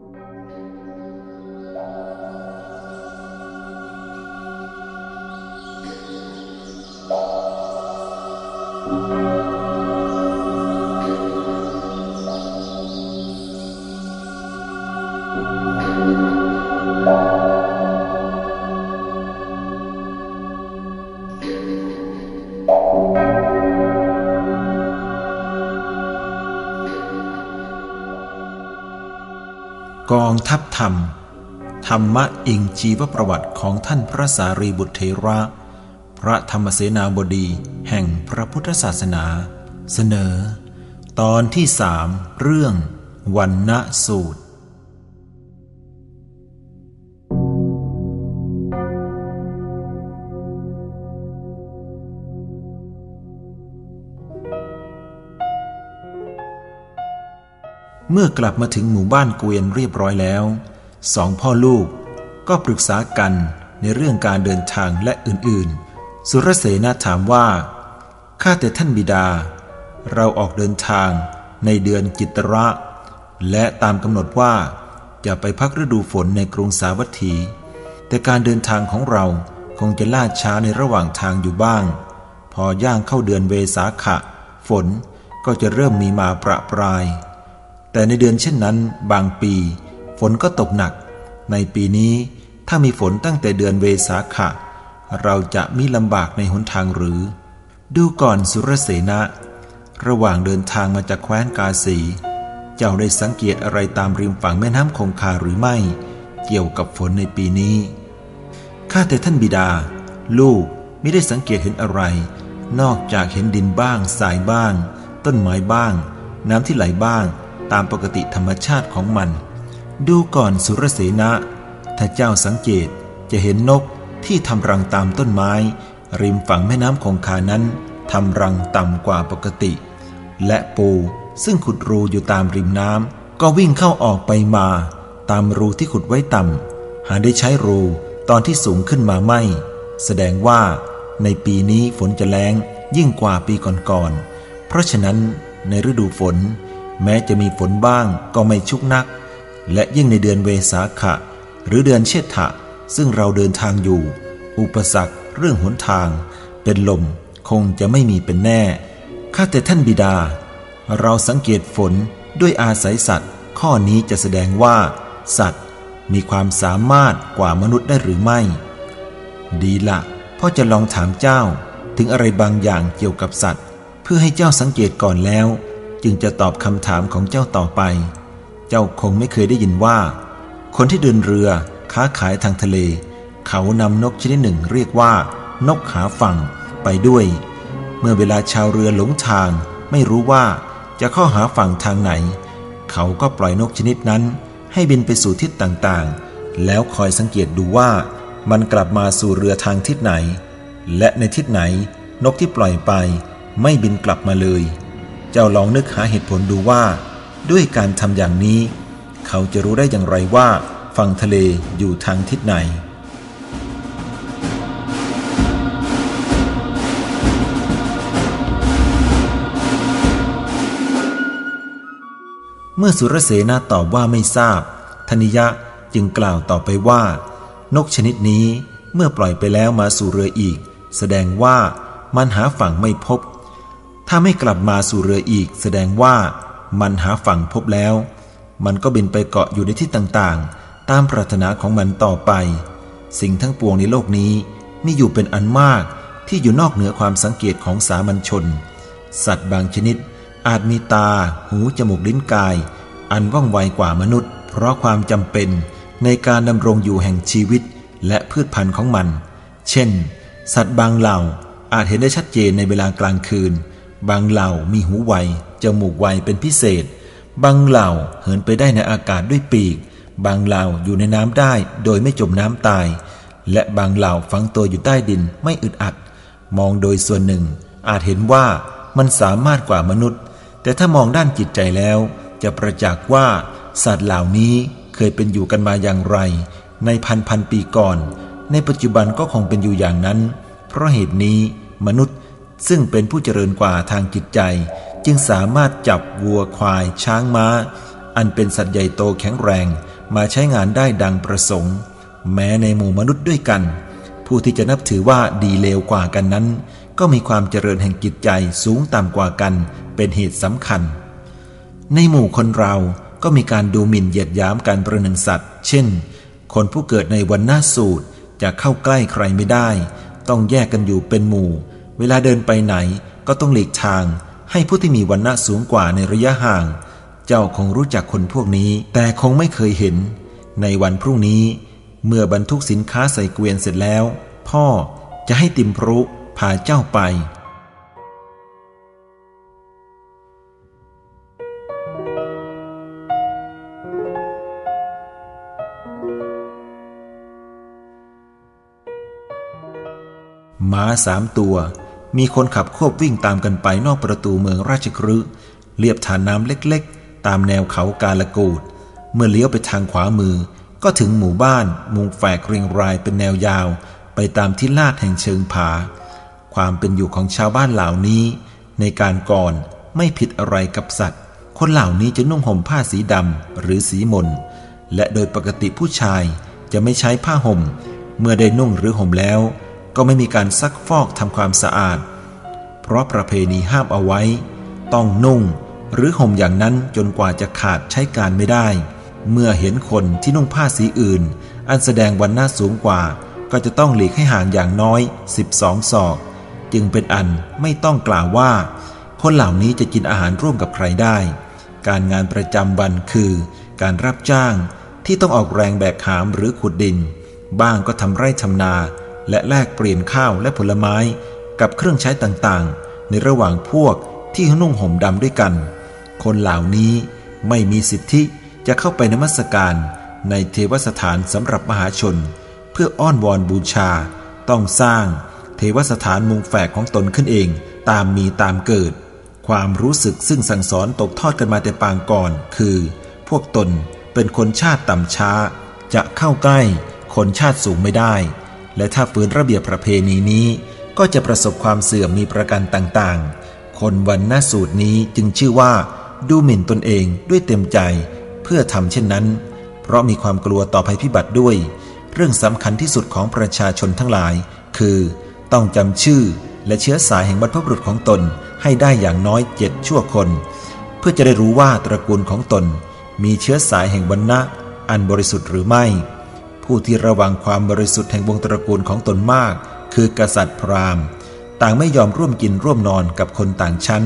ก ทัพธรรม ธรรมะอิงจีวประวัติของท่านพระสารีบุตรเทระ พระธรรมเสนาบดีแห่งพระพุทธศาสนา เสนอ ตอนที่สามเรื่องวันณสูตร เมื่อกลับมาถึงหมู่บ้านเกวียนเรียบร้อยแล้วสองพ่อลูกก็ปรึกษากันในเรื่องการเดินทางและอื่นๆ สุรเสนาถามว่า ข้าแต่ท่านบิดา เราออกเดินทางในเดือนจิตระ และตามกำหนดว่าจะไปพักฤดูฝนในกรุงสาวัตถี แต่การเดินทางของเราคงจะล่าช้าในระหว่างทางอยู่บ้าง พอย่างเข้าเดือนเวสาขะ ฝนก็จะเริ่มมีมาประปราย แต่ในเดือนเช่นนั้น บางปี ฝนก็ตกหนัก ในปีนี้ถ้ามีฝนตั้งแต่เดือนเวสาขะ เราจะมีลำบากในหนทางหรือ ดูก่อนสุรเสนะ ระหว่างเดินทางมาจากแคว้นกาสี เจ้าได้สังเกตอะไรตามริมฝั่งแม่น้ำคงคาหรือไม่ เกี่ยวกับฝนในปีนี้ข้าแต่ท่านบิดา ลูกไม่ได้สังเกตเห็นอะไร นอกจากเห็นดินบ้าง สายบ้าง ต้นไม้บ้าง น้ำที่ไหลบ้าง ตามปกติธรรมชาติของมัน ดูก่อนสุรเสนะ ถ้าเจ้าสังเกตจะเห็นนกที่ทำรังตามต้นไม้ ริมฝั่งแม่น้ำคงคานั้นทำรังต่ำกว่าปกติ และปูซึ่งขุดรูอยู่ตามริมน้ำก็วิ่งเข้าออกไปมา ตามรูที่ขุดไว้ต่ำหาได้ใช้รูตอนที่สูงขึ้นมาไม่ แสดงว่าในปีนี้ฝนจะแรงยิ่งกว่าปีก่อนๆ เพราะฉะนั้นในฤดูฝน แม้จะมีฝนบ้างก็ไม่ชุกนัก และยิ่งในเดือนเวสาขะ หรือเดือนเชษฐะ ซึ่งเราเดินทางอยู่ อุปสรรคเรื่องหนทาง เป็นลมคงจะไม่มีเป็นแน่ ข้าแต่ท่านบิดา เราสังเกตฝนด้วยอาศัยสัตว์ ข้อนี้จะแสดงว่า สัตว์มีความสามารถกว่ามนุษย์ได้หรือไม่ ดีละพ่อจะลองถามเจ้าถึงอะไรบางอย่างเกี่ยวกับสัตว์ เพื่อให้เจ้าสังเกตก่อนแล้ว จึงจะตอบคำถามของเจ้าต่อไป เจ้าคงไม่เคยได้ยินว่า คนที่เดินเรือค้าขายทางทะเล เขานำนกชนิดหนึ่งเรียกว่า นกหาฝั่งไปด้วย เมื่อเวลาชาวเรือหลงทาง ไม่รู้ว่าจะเข้าหาฝั่งทางไหน เขาก็ปล่อยนกชนิดนั้น ให้บินไปสู่ทิศต่างๆ แล้วคอยสังเกตดูว่ามันกลับมาสู่เรือทางทิศไหน และในทิศไหนนกที่ปล่อยไปไม่บินกลับมาเลย เจ้าลองนึกหาเหตุผลดูว่า ด้วยการทำอย่างนี้ เขาจะรู้ได้อย่างไรว่า ฝั่งทะเลอยู่ทางทิศไหนเมื่อสุรเสนาตอบว่าไม่ทราบ ธนิยะจึงกล่าวต่อไปว่า นกชนิดนี้เมื่อปล่อยไปแล้วมาสู่เรืออีก แสดงว่ามันหาฝั่งไม่พบ ถ้าไม่กลับมาสู่เรืออีก แสดงว่ามันหาฝั่งพบแล้ว มันก็บินไปเกาะอยู่ในที่ต่างๆ ตามปรารถนาของมันต่อไป สิ่งทั้งปวงในโลกนี้มีอยู่เป็นอันมากที่อยู่นอกเหนือความสังเกตของสามัญชน สัตว์บางชนิด อาจมีตา หู จมูก ลิ้นกาย อันว่องไวกว่ามนุษย์ เพราะความจำเป็นในการดำรงอยู่แห่งชีวิตและพืชพันธุ์ของมัน เช่น สัตว์บางเหล่าอาจเห็นได้ชัดเจนในเวลากลางคืน บางเหล่ามีหูไวจมูกไวเป็นพิเศษ บางเหล่าเหินไปได้ในอากาศด้วยปีก บางเหล่าอยู่ในน้ำได้โดยไม่จมน้ำตาย และบางเหล่าฝังตัวอยู่ใต้ดินไม่อึดอัด มองโดยส่วนหนึ่ง อาจเห็นว่ามันสามารถกว่ามนุษย์ แต่ถ้ามองด้านจิตใจแล้ว จะประจักษ์ว่าสัตว์เหล่านี้เคยเป็นอยู่กันมาอย่างไร ในพันพันปีก่อน ในปัจจุบันก็คงเป็นอยู่อย่างนั้น เพราะเหตุนี้มนุษย์ ซึ่งเป็นผู้เจริญกว่าทางจิตใจ จึงสามารถจับวัวควายช้างม้า อันเป็นสัตว์ใหญ่โตแข็งแรง มาใช้งานได้ดังประสงค์ แม้ในหมู่มนุษย์ด้วยกัน ผู้ที่จะนับถือว่าดีเลวกว่ากันนั้น ก็มีความเจริญแห่งจิตใจสูงต่ำกว่ากัน เป็นเหตุสำคัญ ในหมู่คนเราก็มีการดูหมิ่นเหยียดหยามการประหนึ่งสัตว์ เช่น คนผู้เกิดในวันหน้าสูตรจะเข้าใกล้ใครไม่ได้ ต้องแยกกันอยู่เป็นหมู่ เวลาเดินไปไหนก็ต้องหลีกทางให้ผู้ที่มีวันหน้าสูงกว่าในระยะห่าง เจ้าคงรู้จักคนพวกนี้ แต่คงไม่เคยเห็น ในวันพรุ่งนี้ เมื่อบรรทุกสินค้าใส่เกวียนเสร็จแล้ว พ่อจะให้ติมพรุพาเจ้าไปม้าสามตัว มีคนขับควบวิ่งตามกันไปนอกประตูเมืองราชครืเรียบฐานน้ำเล็กๆ ตามแนวเขากาลกูด เมื่อเลี้ยวไปทางขวามือ ก็ถึงหมู่บ้าน มุงแฝกเรียงรายเป็นแนวยาว ไปตามที่ลาดแห่งเชิงผา ความเป็นอยู่ของชาวบ้านเหล่านี้ ในการก่อนไม่ผิดอะไรกับสัตว์ คนเหล่านี้จะนุ่งห่มผ้าสีดำหรือสีมน และโดยปกติผู้ชายจะไม่ใช้ผ้าห่ม เมื่อได้นุ่งหรือห่มแล้ว ก็ไม่มีการซักฟอกทำความสะอาด เพราะประเพณีห้ามเอาไว้ ต้องนุ่ง หรือห่มอย่างนั้นจนกว่าจะขาดใช้การไม่ได้ เมื่อเห็นคนที่นุ่งผ้าสีอื่น อันแสดงวันหน้าสูงกว่า ก็จะต้องหลีกให้ห่างอย่างน้อย 12 ศอก จึงเป็นอันไม่ต้องกล่าวว่า คนเหล่านี้จะกินอาหารร่วมกับใครได้ การงานประจำวันคือ การรับจ้างที่ต้องออกแรงแบกหามหรือขุดดิน บ้างก็ทำไร่ทำนา และแลกเปลี่ยนข้าวและผลไม้กับเครื่องใช้ต่างๆ ในระหว่างพวกที่นุ่งห่มดำด้วยกัน คนเหล่านี้ไม่มีสิทธิจะเข้าไปนมัสการในเทวสถานสำหรับมหาชน เพื่ออ้อนวอนบูชา ต้องสร้างเทวสถานมุงแฝกของตนขึ้นเองตามมีตามเกิด ความรู้สึกซึ่งสั่งสอนตกทอดกันมาแต่ปางก่อน คือ พวกตนเป็นคนชาติต่ำช้า จะเข้าใกล้คนชาติสูงไม่ได้ และถ้าฝืนระเบียบประเพณีนี้ ก็จะประสบความเสื่อมมีประการต่างๆ คนวันหน้าสูตรนี้จึงชื่อว่า ดูหมิ่นตนเองด้วยเต็มใจ เพื่อทำเช่นนั้น เพราะมีความกลัวต่อภัยพิบัติด้วย เรื่องสำคัญที่สุดของประชาชนทั้งหลาย คือ ต้องจำชื่อและเชื้อสายแห่งบรรพบุรุษของตนให้ได้อย่างน้อยเจ็ดชั่วคน เพื่อจะได้รู้ว่าตระกูลของตน มีเชื้อสายแห่งวรรณะอันบริสุทธิ์หรือไม่ ผู้ที่ระวังความบริสุทธิ์แห่งวงตระกูลของตนมาก คือกษัตริย์พราหมณ์ ต่างไม่ยอมร่วมกินร่วมนอนกับคนต่างชั้น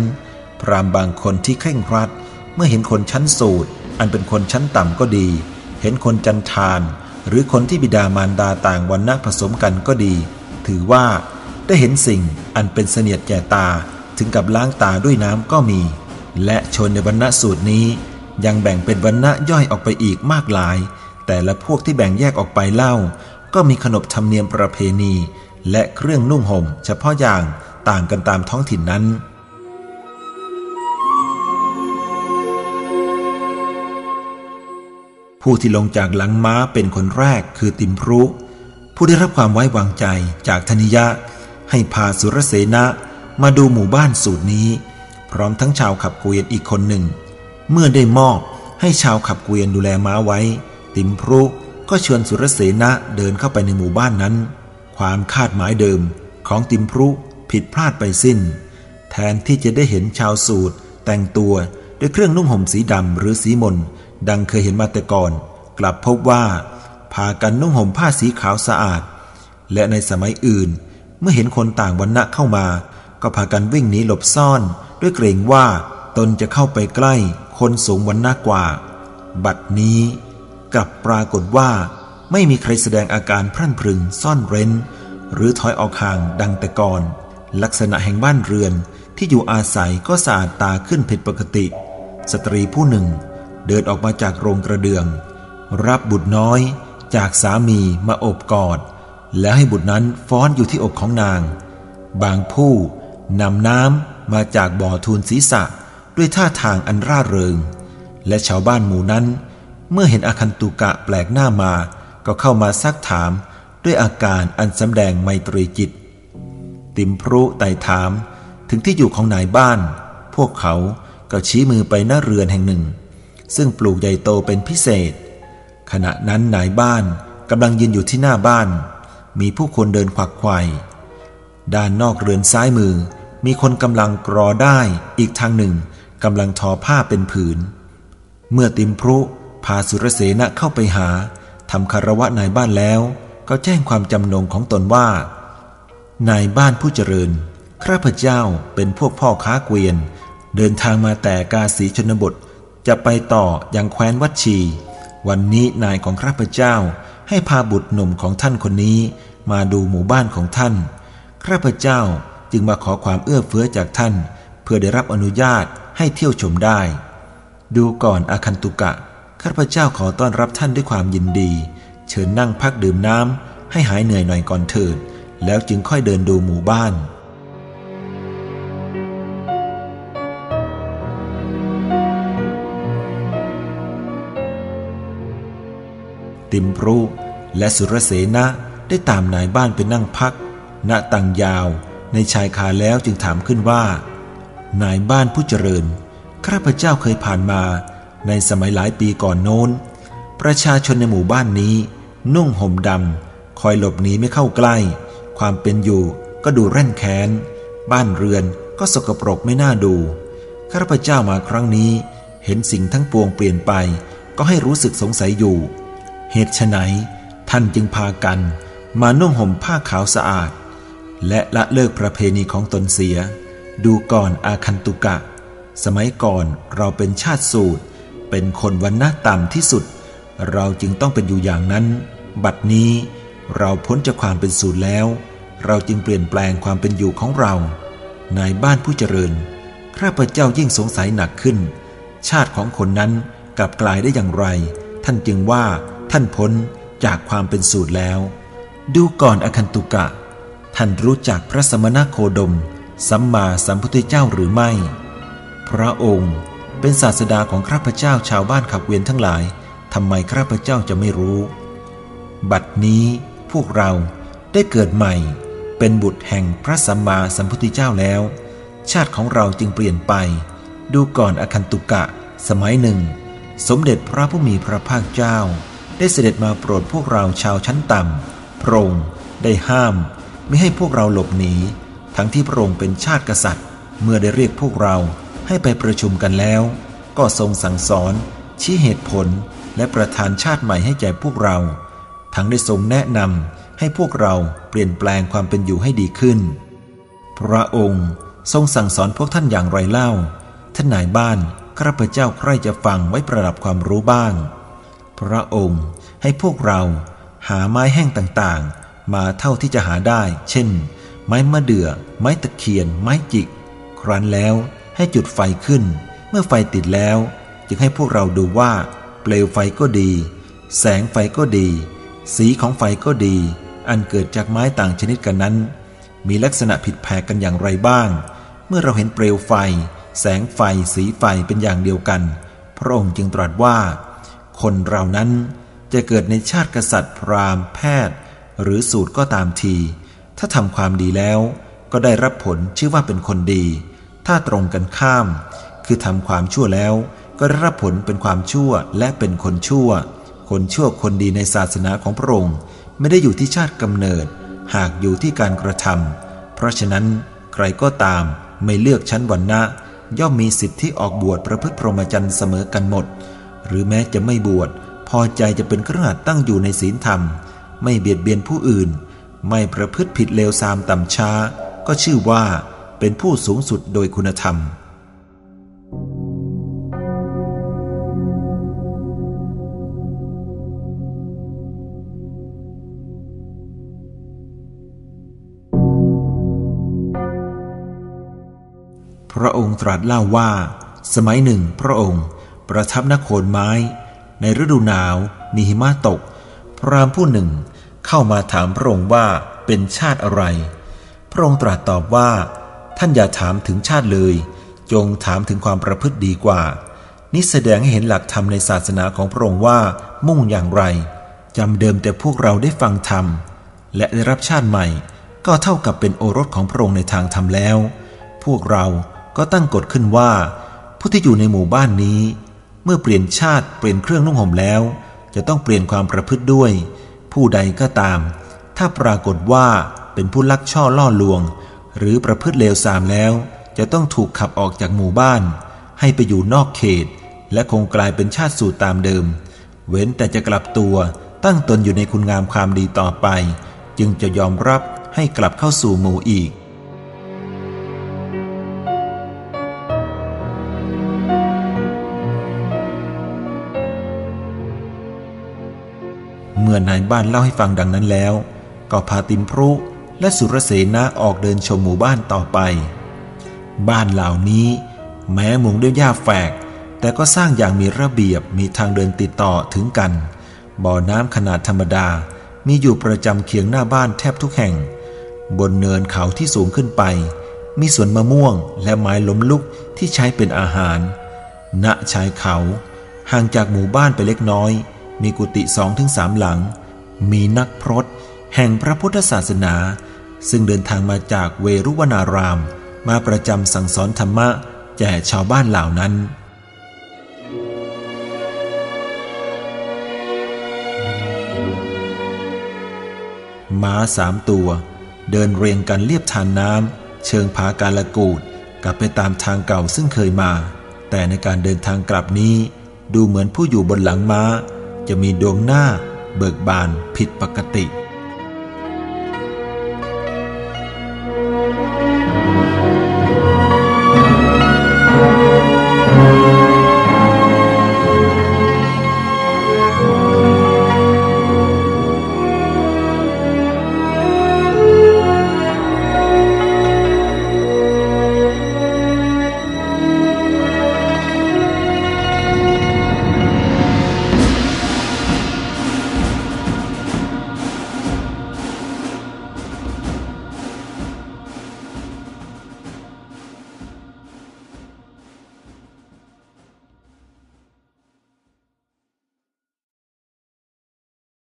พราหมณ์บางคนที่เคร่งครัด เมื่อเห็นคนชั้นสูตร อันเป็นคนชั้นต่ำก็ดี เห็นคนจันทาน หรือคนที่บิดามารดาต่างวันณะผสมกันก็ดี ถือว่าได้เห็นสิ่งอันเป็นเสนียดแก่ตาถึงกับล้างตาด้วยน้ำก็มี และชนในวรรณะสูตรนี้ยังแบ่งเป็นวรรณะย่อยออกไปอีกมากหลาย แต่ละพวกที่แบ่งแยกออกไปเล่า ก็มีขนบธรรมเนียมประเพณี และเครื่องนุ่งห่ม เฉพาะอย่างต่างกันตามท้องถิ่นนั้น ผู้ที่ลงจากหลังม้าเป็นคนแรกคือติมพรุ ผู้ได้รับความไว้วางใจจากธนิยะ ให้พาสุรเสนะมาดูหมู่บ้านสูตรนี้ พร้อมทั้งชาวขับเกวียนอีกคนหนึ่ง เมื่อได้มอบให้ชาวขับเกวียนดูแลม้าไว้ ติมพรุก็เชิญสุรเสนะเดินเข้าไปในหมู่บ้านนั้น ความคาดหมายเดิมของติมพรุผิดพลาดไปสิ้น แทนที่จะได้เห็นชาวสูตรแต่งตัวด้วยเครื่องนุ่งห่มสีดำหรือสีมน ดังเคยเห็นมาแต่ก่อน กลับพบว่าพากันนุ่งห่มผ้าสีขาวสะอาด และในสมัยอื่น เมื่อเห็นคนต่างวันณะเข้ามา ก็พากันวิ่งหนีหลบซ่อน ด้วยเกรงว่าตนจะเข้าไปใกล้คนสูงวันณะกว่า บัดนี้ กลับปรากฏว่า ไม่มีใครแสดงอาการพรั่นพรึงซ่อนเร้น หรือถอยออกห่างดังแต่ก่อน ลักษณะแห่งบ้านเรือนที่อยู่อาศัยก็สะอาดตาขึ้นผิดปกติ สตรีผู้หนึ่ง เดินออกมาจากโรงกระเดือง รับบุตรน้อยจากสามีมาอบกอด แล้วให้บุตรนั้นฟ้อนอยู่ที่อกของนาง บางผู้นำน้ำมาจากบ่อทูลศีรษะด้วยท่าทางอันร่าเริง และชาวบ้านหมู่นั้น เมื่อเห็นอคันตุกะแปลกหน้ามา ก็เข้ามาซักถามด้วยอาการอันสำแดงไมตรีจิต ติมพรุไต่ถามถึงที่อยู่ของนายบ้าน พวกเขาก็ชี้มือไปหน้าเรือนแห่งหนึ่ง ซึ่งปลูกใหญ่โตเป็นพิเศษ ขณะนั้นนายบ้านกำลังยืนอยู่ที่หน้าบ้าน มีผู้คนเดินขวักไขว่ด้านนอกเรือนซ้ายมือ มีคนกำลังกรอได้อีกทางหนึ่งกำลังทอผ้าเป็นผืน เมื่อติมพรุ พาสุรเสนะเข้าไปหาทำคารวะนายบ้านแล้ว ก็แจ้งความจำนงของตนว่า นายบ้านผู้เจริญ ข้าพเจ้าเป็นพวกพ่อค้าเกวียน เดินทางมาแต่กาสีชนบท จะไปต่ออยังแคว้นวัดชี วันนี้นายของข้าพเจ้าให้พาบุตรหนุ่มของท่านคนนี้ มาดูหมู่บ้านของท่านข้าพเจ้าจึงมาขอความเอื้อเฟื้อจากท่าน เพื่อได้รับอนุญาตให้เที่ยวชมได้ ดูก่อนอาคันตุกะ ข้าพเจ้าขอต้อนรับท่านด้วยความยินดี เชิญนั่งพักดื่มน้ำให้หายเหนื่อยหน่อยก่อนเถิด แล้วจึงค่อยเดินดูหมู่บ้านติมรุและสุรเสนะได้ตามนายบ้านไปนั่งพัก ณ ตังยาว ในชายคาแล้วจึงถามขึ้นว่า นายบ้านผู้เจริญ ข้าพเจ้าเคยผ่านมา ในสมัยหลายปีก่อนโน้น ประชาชนในหมู่บ้านนี้ นุ่งห่มดำคอยหลบหนีไม่เข้าใกล้ ความเป็นอยู่ก็ดูแร่นแค้น บ้านเรือนก็สกปรกไม่น่าดูข้าพเจ้ามาครั้งนี้ เห็นสิ่งทั้งปวงเปลี่ยนไป ก็ให้รู้สึกสงสัยอยู่ เหตุไฉนท่านจึงพากัน มานุ่งห่มผ้าขาวสะอาด และละเลิกประเพณีของตนเสีย ดูก่อนอาคันตุกะ สมัยก่อนเราเป็นชาติสูตร เป็นคนวันหน้าต่ำที่สุด เราจึงต้องเป็นอยู่อย่างนั้น บัดนี้เราพ้นจากความเป็นสูตรแล้ว เราจึงเปลี่ยนแปลงความเป็นอยู่ของเรา นายบ้านผู้เจริญ ข้าพเจ้ายิ่งสงสัยหนักขึ้น ชาติของคนนั้นกลับกลายได้อย่างไร ท่านจึงว่าท่านพ้นจากความเป็นสูตรแล้ว ดูก่อนอคันตุกะ ท่านรู้จักพระสมณโคดม สัมมาสัมพุทธเจ้าหรือไม่ พระองค์ เป็นศาสดาของข้าพเจ้าชาวบ้านขับเวียนทั้งหลายทำไมข้าพเจ้าจะไม่รู้ บัดนี้พวกเราได้เกิดใหม่ เป็นบุตรแห่งพระสัมมาสัมพุทธเจ้าแล้ว ชาติของเราจึงเปลี่ยนไป ดูก่อนอคันตุกะ สมัยหนึ่ง สมเด็จพระผู้มีพระภาคเจ้า ได้เสด็จมาโปรดพวกเราชาวชั้นต่ำพระองค์ได้ห้าม ไม่ให้พวกเราหลบหนีทั้งที่พระองค์เป็นชาติกษัตริย์ เมื่อได้เรียกพวกเรา ให้ไปประชุมกันแล้ว ก็ทรงสั่งสอน ชี้เหตุผลและประทานชาติใหม่ให้แก่พวกเรา ทั้งได้ทรงแนะนำให้พวกเราเปลี่ยนแปลงความเป็นอยู่ให้ดีขึ้น พระองค์ทรงสั่งสอนพวกท่านอย่างไรเล่า ท่านนายบ้านข้าพเจ้าใคร่จะฟังไว้ประดับความรู้บ้าง พระองค์ให้พวกเราหาไม้แห้งต่างๆ มาเท่าที่จะหาได้ เช่น ไม้มะเดื่อ ไม้ตะเคียน ไม้จิก ครั้นแล้ว ให้จุดไฟขึ้น เมื่อไฟติดแล้ว จึงให้พวกเราดูว่า เปลวไฟก็ดี แสงไฟก็ดี สีของไฟก็ดี อันเกิดจากไม้ต่างชนิดกันนั้น มีลักษณะผิดแผกกันอย่างไรบ้าง เมื่อเราเห็นเปลวไฟ แสงไฟ สีไฟเป็นอย่างเดียวกัน พระองค์จึงตรัสว่า คนเรานั้นจะเกิดในชาติกษัตริย์พราหมณ์แพทย์ หรือสูตรก็ตามที ถ้าทำความดีแล้ว ก็ได้รับผลชื่อว่าเป็นคนดี ถ้าตรงกันข้าม คือทำความชั่วแล้ว ก็ได้รับผลเป็นความชั่วและเป็นคนชั่ว คนชั่วคนดีในศาสนาของพระองค์ไม่ได้อยู่ที่ชาติกำเนิด หากอยู่ที่การกระทำเพราะฉะนั้นใครก็ตามไม่เลือกชั้นวรรณะ ย่อมมีสิทธิออกบวชประพฤติพรหมจรรย์เสมอกันหมด หรือแม้จะไม่บวชพอใจจะเป็นครหัสตั้งอยู่ในศีลธรรม ไม่เบียดเบียนผู้อื่น ไม่ประพฤติผิดเลวทรามต่ำช้า ก็ชื่อว่า เป็นผู้สูงสุดโดยคุณธรรม พระองค์ตรัสเล่าว่า สมัยหนึ่งพระองค์ ประทับนโคนไม้ ในฤดูหนาวมีหิมะตก พรามผู้หนึ่งเข้ามาถามพระองค์ว่าเป็นชาติอะไร พระองค์ตรัสตอบว่า ท่านอย่าถามถึงชาติเลย จงถามถึงความประพฤติดีกว่า นี่แสดงให้เห็นหลักธรรมในศาสนาของพระองค์ว่ามุ่งอย่างไรจำเดิมแต่พวกเราได้ฟังธรรม และได้รับชาติใหม่ ก็เท่ากับเป็นโอรสของพระองค์ในทางธรรมแล้ว พวกเราก็ตั้งกฎขึ้นว่า ผู้ที่อยู่ในหมู่บ้านนี้ เมื่อเปลี่ยนชาติเปลี่ยนเครื่องนุ่งห่มแล้ว จะต้องเปลี่ยนความประพฤติด้วย ผู้ใดก็ตาม ถ้าปรากฏว่าเป็นผู้ลักช่อล่อลวง หรือประพฤติเลวทรามแล้ว จะต้องถูกขับออกจากหมู่บ้าน ให้ไปอยู่นอกเขต และคงกลายเป็นชาติสูตรตามเดิม เว้นแต่จะกลับตัวตั้งตนอยู่ในคุณงามความดีต่อไป จึงจะยอมรับให้กลับเข้าสู่หมู่อีกเมื่อนายบ้านเล่าให้ฟังดังนั้นแล้ว ก็พาติมพรุ และสุรเสนาออกเดินชมหมู่บ้านต่อไป บ้านเหล่านี้แม้มุงด้วยหญ้าแฝก แต่ก็สร้างอย่างมีระเบียบมีทางเดินติดต่อถึงกัน บ่อน้ำขนาดธรรมดา มีอยู่ประจำเคียงหน้าบ้านแทบทุกแห่ง บนเนินเขาที่สูงขึ้นไป มีสวนมะม่วงและไม้ล้มลุกที่ใช้เป็นอาหาร ณชายเขา ห่างจากหมู่บ้านไปเล็กน้อย มีกุฏิสองถึงสามหลัง มีนักพรต แห่งพระพุทธศาสนา ซึ่งเดินทางมาจากเวรุวนาราม มาประจำสั่งสอนธรรมะแก่ชาวบ้านเหล่านั้น ม้าสามตัว เดินเรียงกันเรียบทานน้ำเชิงผาการละกูดกลับไปตามทางเก่าซึ่งเคยมา แต่ในการเดินทางกลับนี้ ดูเหมือนผู้อยู่บนหลังม้า จะมีดวงหน้า เบิกบานผิดปกติ